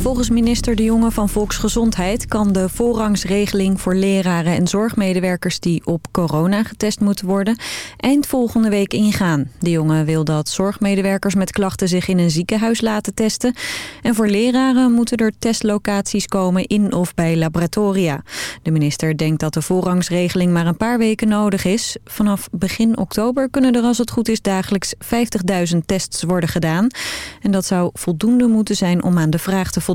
Volgens minister De Jonge van Volksgezondheid kan de voorrangsregeling voor leraren en zorgmedewerkers die op corona getest moeten worden eind volgende week ingaan. De Jonge wil dat zorgmedewerkers met klachten zich in een ziekenhuis laten testen. En voor leraren moeten er testlocaties komen in of bij laboratoria. De minister denkt dat de voorrangsregeling maar een paar weken nodig is. Vanaf begin oktober kunnen er als het goed is dagelijks 50.000 tests worden gedaan. En dat zou voldoende moeten zijn om aan de vraag te voldoen.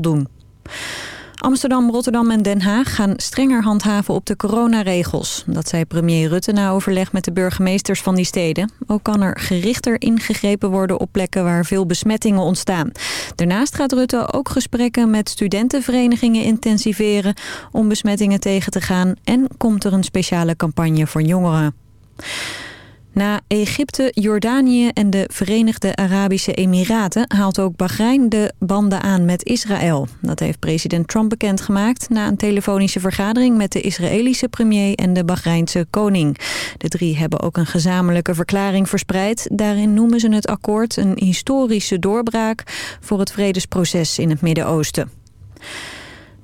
Amsterdam, Rotterdam en Den Haag gaan strenger handhaven op de coronaregels. Dat zei premier Rutte na overleg met de burgemeesters van die steden. Ook kan er gerichter ingegrepen worden op plekken waar veel besmettingen ontstaan. Daarnaast gaat Rutte ook gesprekken met studentenverenigingen intensiveren... om besmettingen tegen te gaan en komt er een speciale campagne voor jongeren. Na Egypte, Jordanië en de Verenigde Arabische Emiraten haalt ook Bahrein de banden aan met Israël. Dat heeft president Trump bekendgemaakt na een telefonische vergadering met de Israëlische premier en de Bahreinse koning. De drie hebben ook een gezamenlijke verklaring verspreid. Daarin noemen ze het akkoord een historische doorbraak voor het vredesproces in het Midden-Oosten.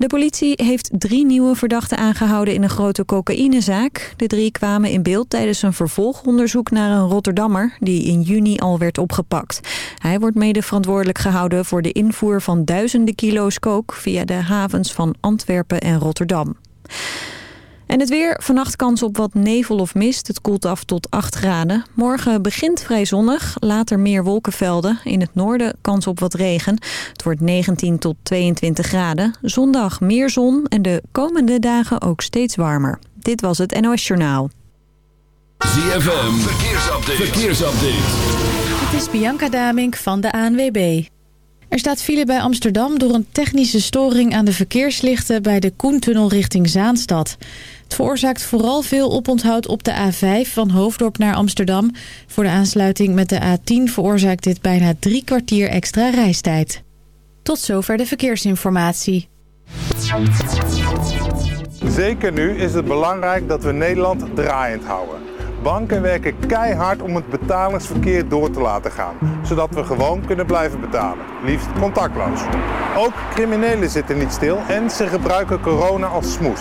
De politie heeft drie nieuwe verdachten aangehouden in een grote cocaïnezaak. De drie kwamen in beeld tijdens een vervolgonderzoek naar een Rotterdammer... die in juni al werd opgepakt. Hij wordt mede verantwoordelijk gehouden voor de invoer van duizenden kilo's kook... via de havens van Antwerpen en Rotterdam. En het weer, vannacht kans op wat nevel of mist. Het koelt af tot 8 graden. Morgen begint vrij zonnig, later meer wolkenvelden. In het noorden kans op wat regen. Het wordt 19 tot 22 graden. Zondag meer zon en de komende dagen ook steeds warmer. Dit was het NOS Journaal. ZFM, verkeersupdate. verkeersupdate. Het is Bianca Damink van de ANWB. Er staat file bij Amsterdam door een technische storing aan de verkeerslichten bij de Koentunnel richting Zaanstad. Het veroorzaakt vooral veel oponthoud op de A5 van Hoofddorp naar Amsterdam. Voor de aansluiting met de A10 veroorzaakt dit bijna drie kwartier extra reistijd. Tot zover de verkeersinformatie. Zeker nu is het belangrijk dat we Nederland draaiend houden. Banken werken keihard om het betalingsverkeer door te laten gaan, zodat we gewoon kunnen blijven betalen, liefst contactloos. Ook criminelen zitten niet stil en ze gebruiken corona als smoes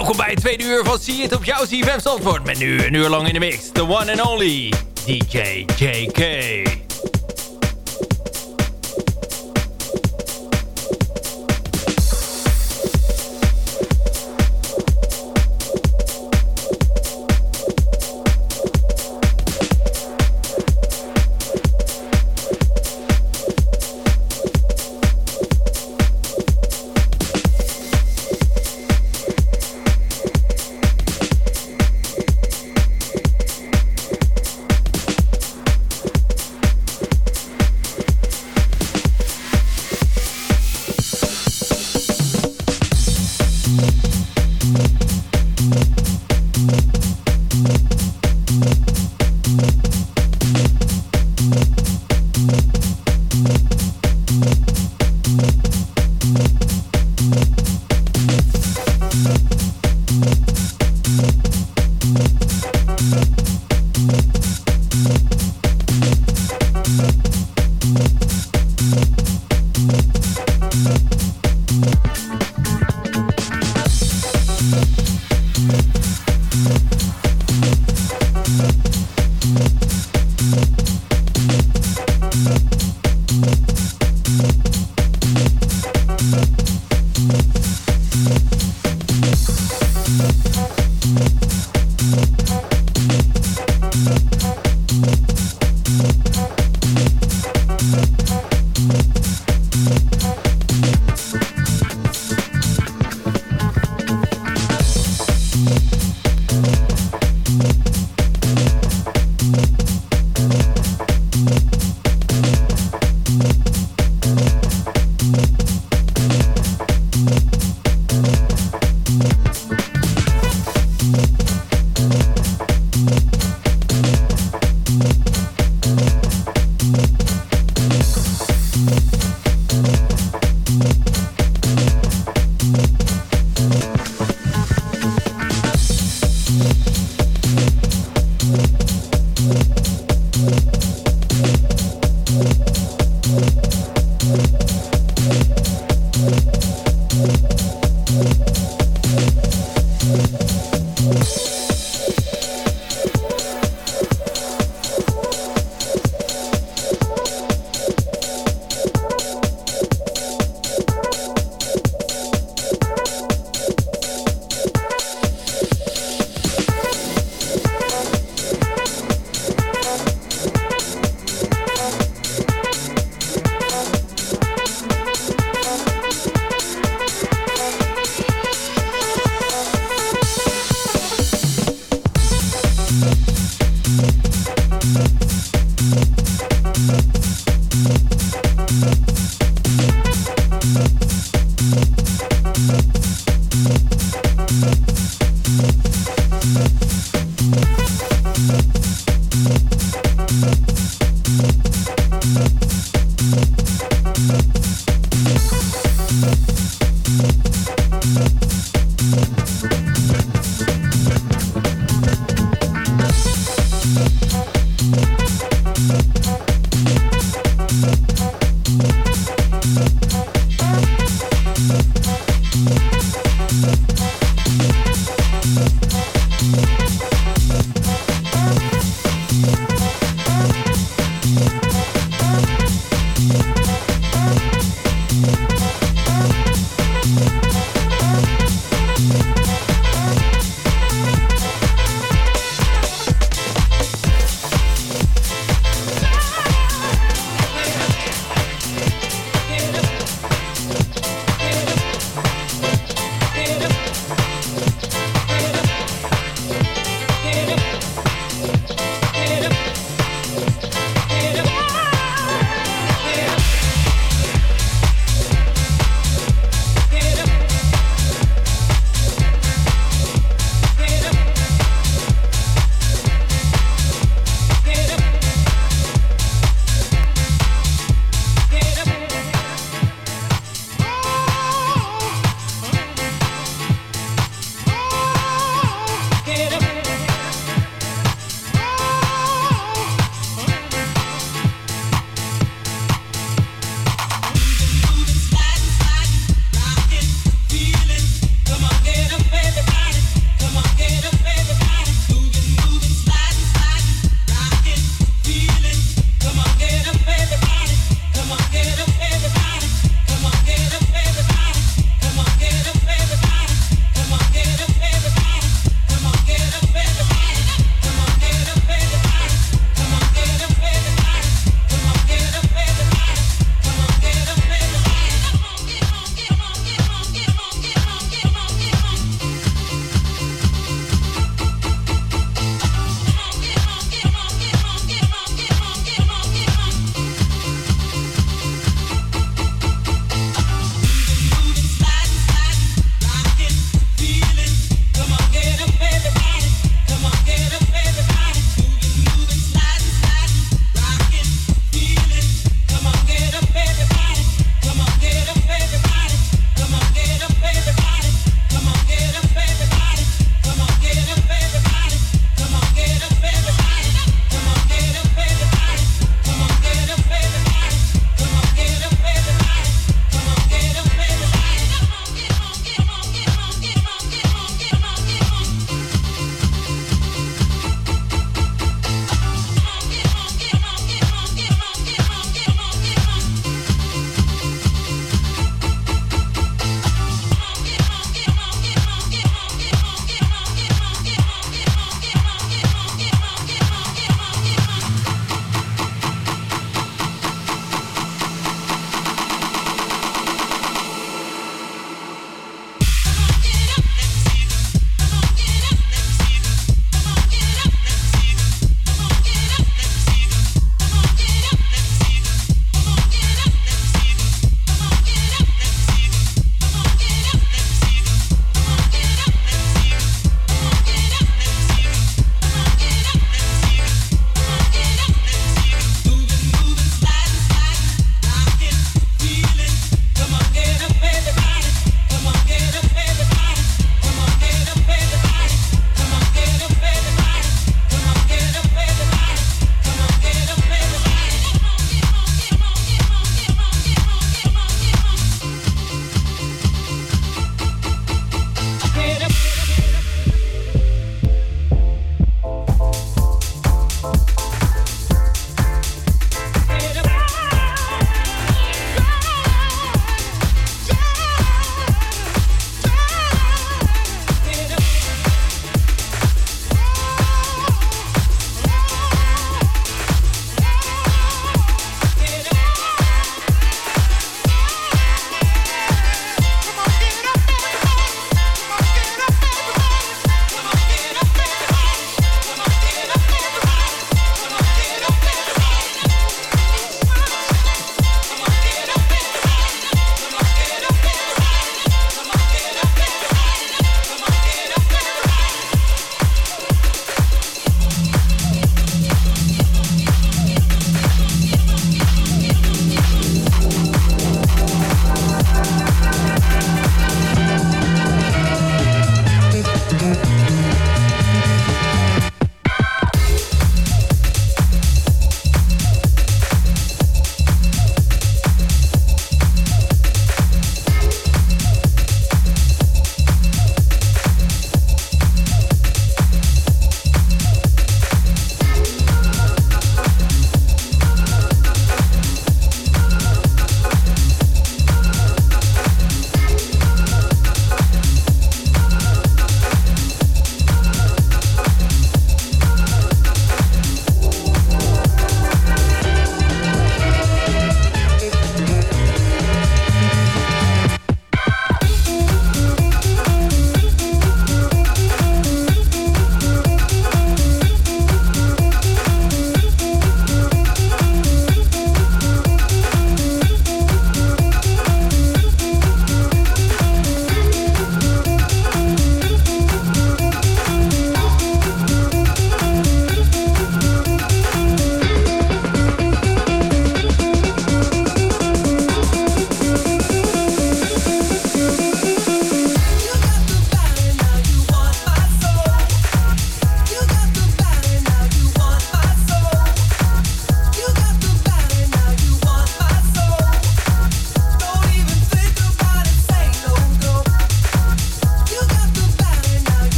Welkom bij het tweede uur van See It op jouw CFM Zandvoort. Met nu een uur lang in de mix. The one and only DJ JK.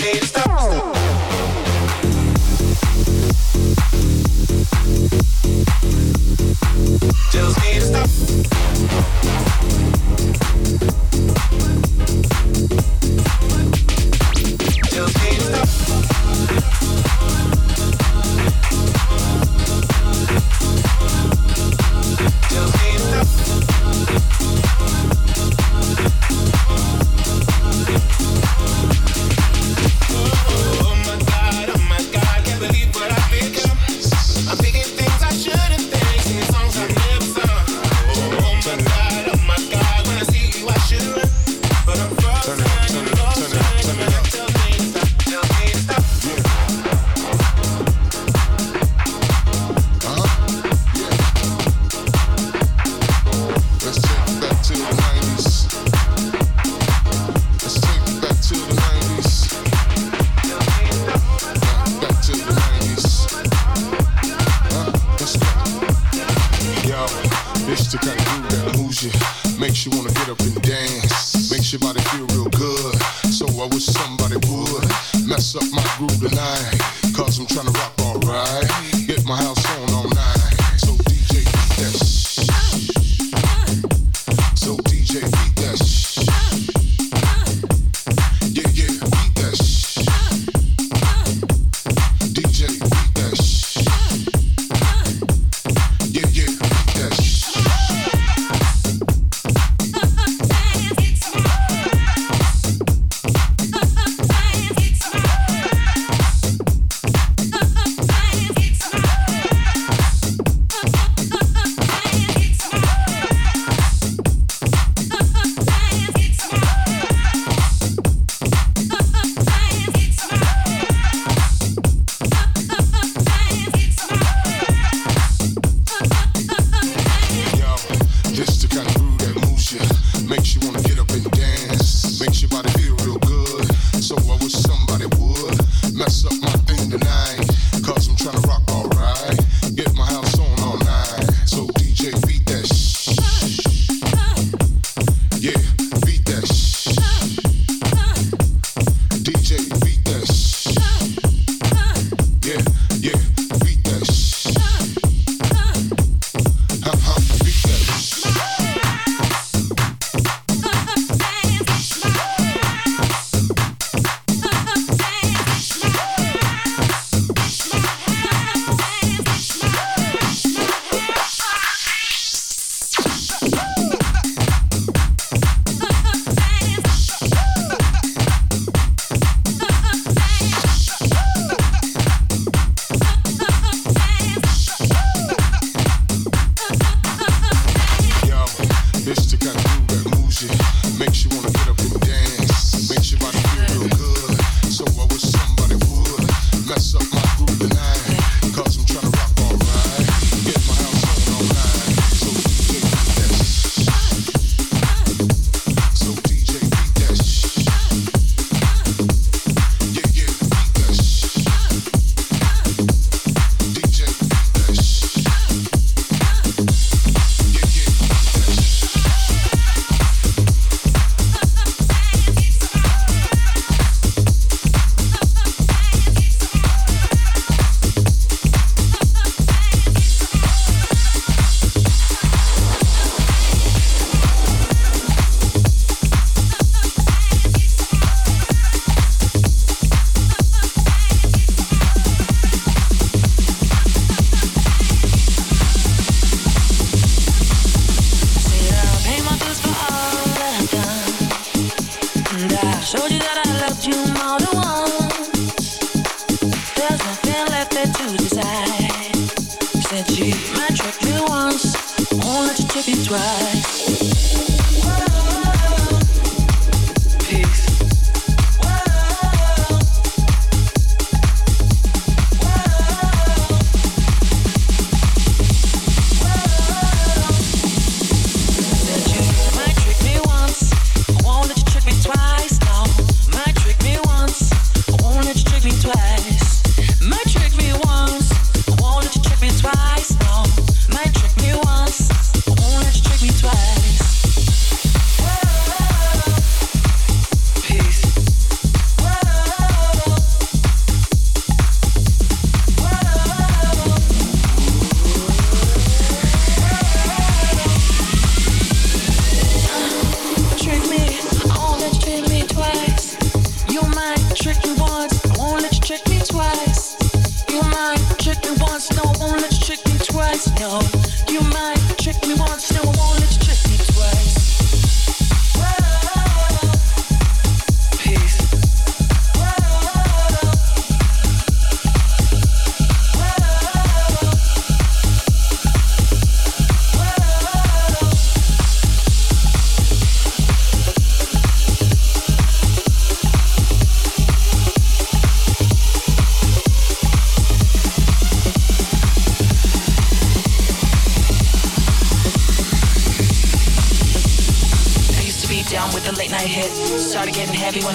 stay stuck.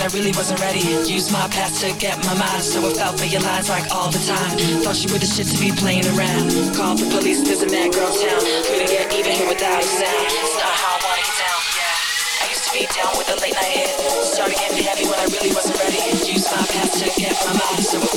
I really wasn't ready. Used my past to get my mind, so I fell for your lies like all the time. Thought you were the shit to be playing around. Called the police, there's a mad girl town. Couldn't get even here without a sound. It's not how I wanna get down. Yeah. I used to be down with a late night hit. Started getting heavy when I really wasn't ready. Used my past to get my mind, so I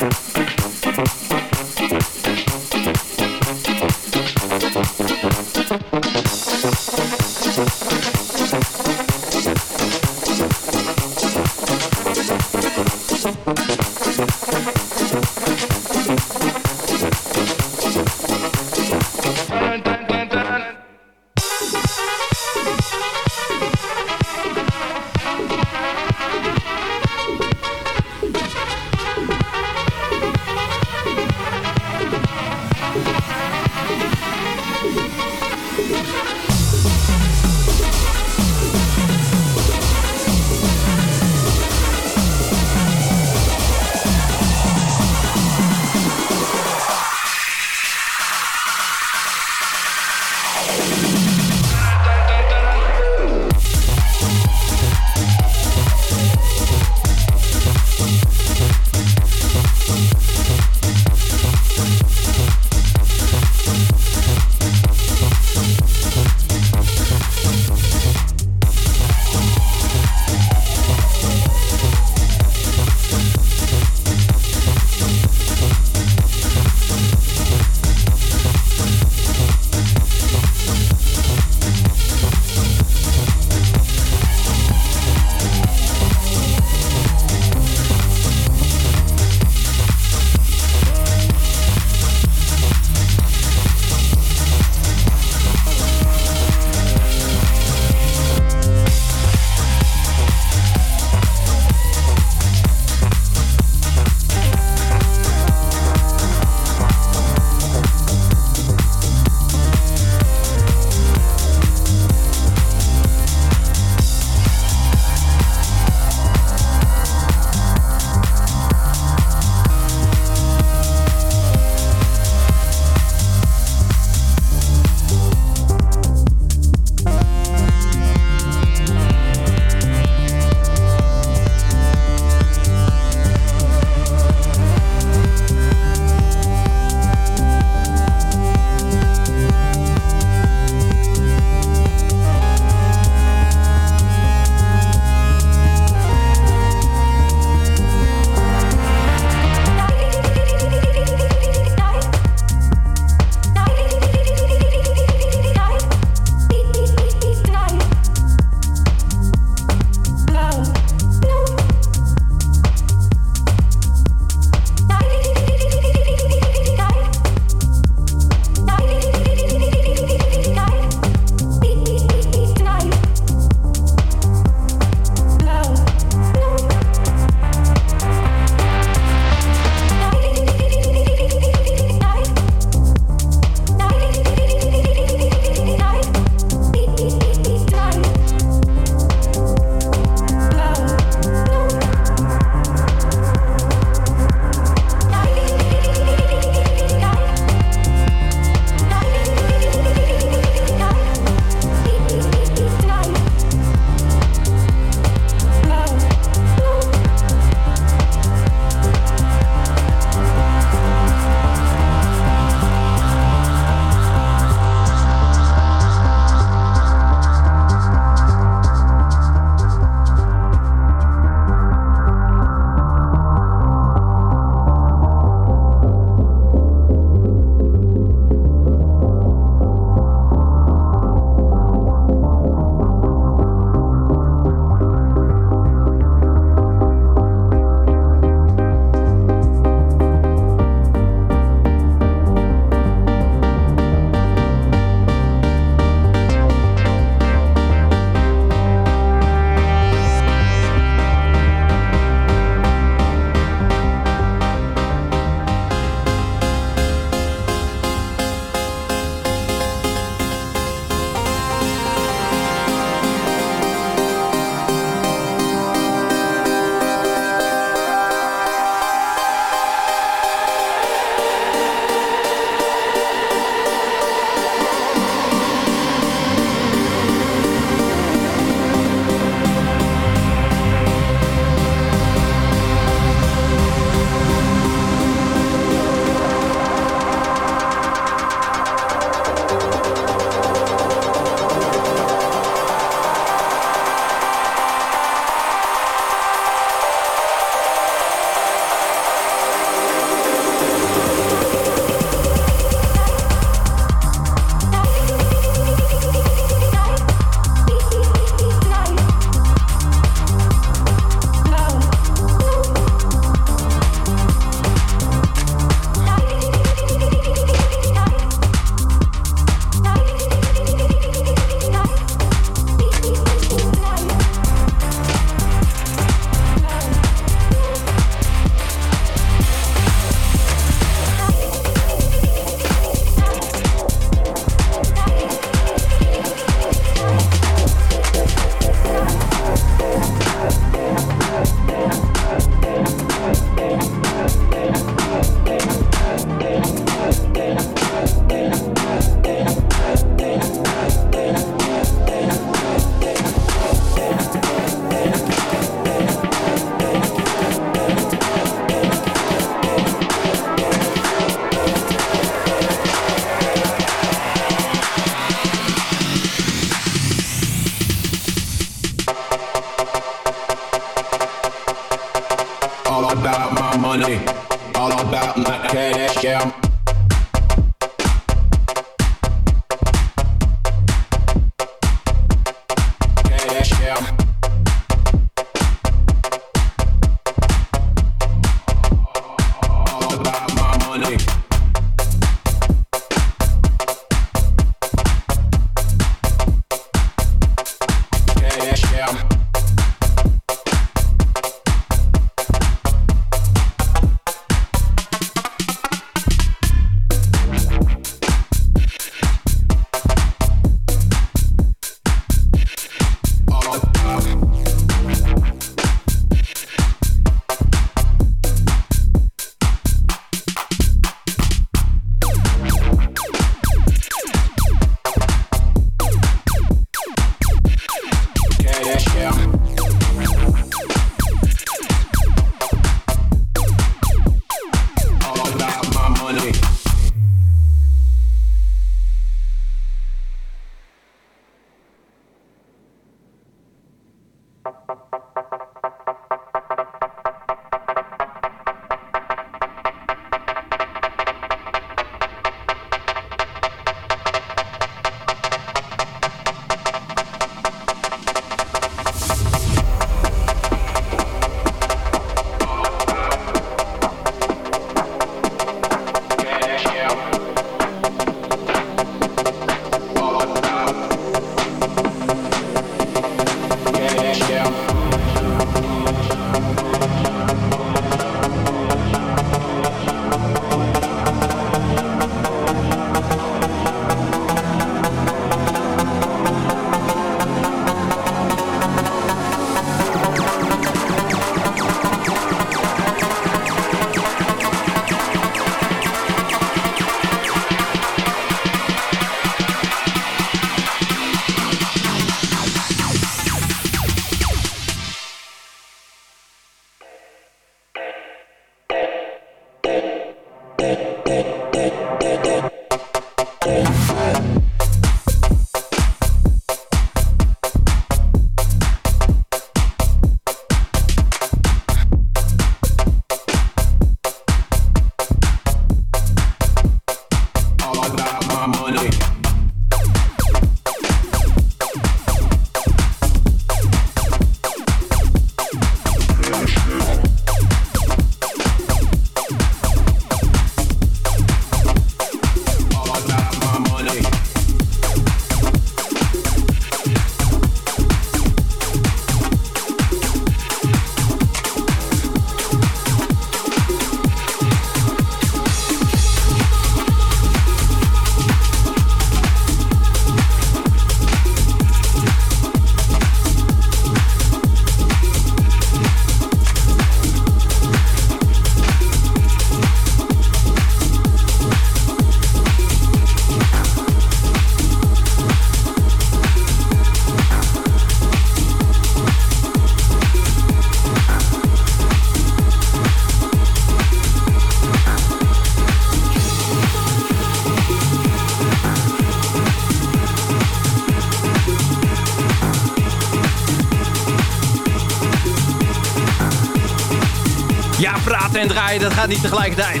gaat niet tegelijkertijd.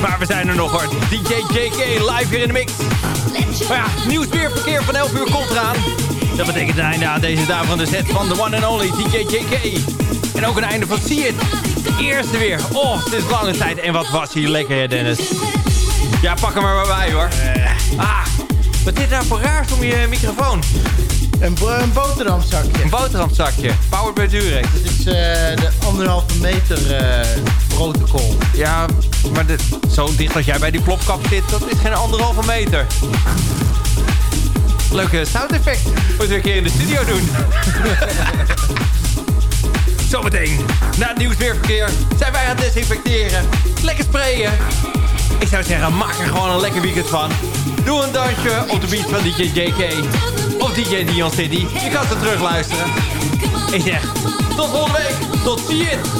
Maar we zijn er nog hoor. DJ JK live hier in de mix. Maar ja, nieuwsweerverkeer van 11 uur komt eraan. Dat betekent het einde aan deze dag van de set van the one and only DJ JK. En ook een einde van See It. De eerste weer. Oh, het is lange tijd. En wat was hier lekker, hè, Dennis. Ja, pak hem er maar bij, hoor. Ah, wat is dit nou voor raars om je microfoon? Een, bo- een boterhamzakje. Een boterhamzakje. Powered by Durex. Dit is eh, de anderhalve meter eh, protocol. Ja, maar de, zo dicht als jij bij die plopkap zit, dat is geen anderhalve meter. Leuke sound effect. Moeten we een keer in de studio doen. Zometeen, na het nieuwsweerverkeer, zijn wij aan het desinfecteren. Lekker sprayen. Ik zou zeggen, maak er gewoon een lekker weekend van. Doe een dansje op de beat van DJ JK. Of DJ Dion City. Je kan ze terugluisteren. Ik zeg, tot volgende week. Tot ziens.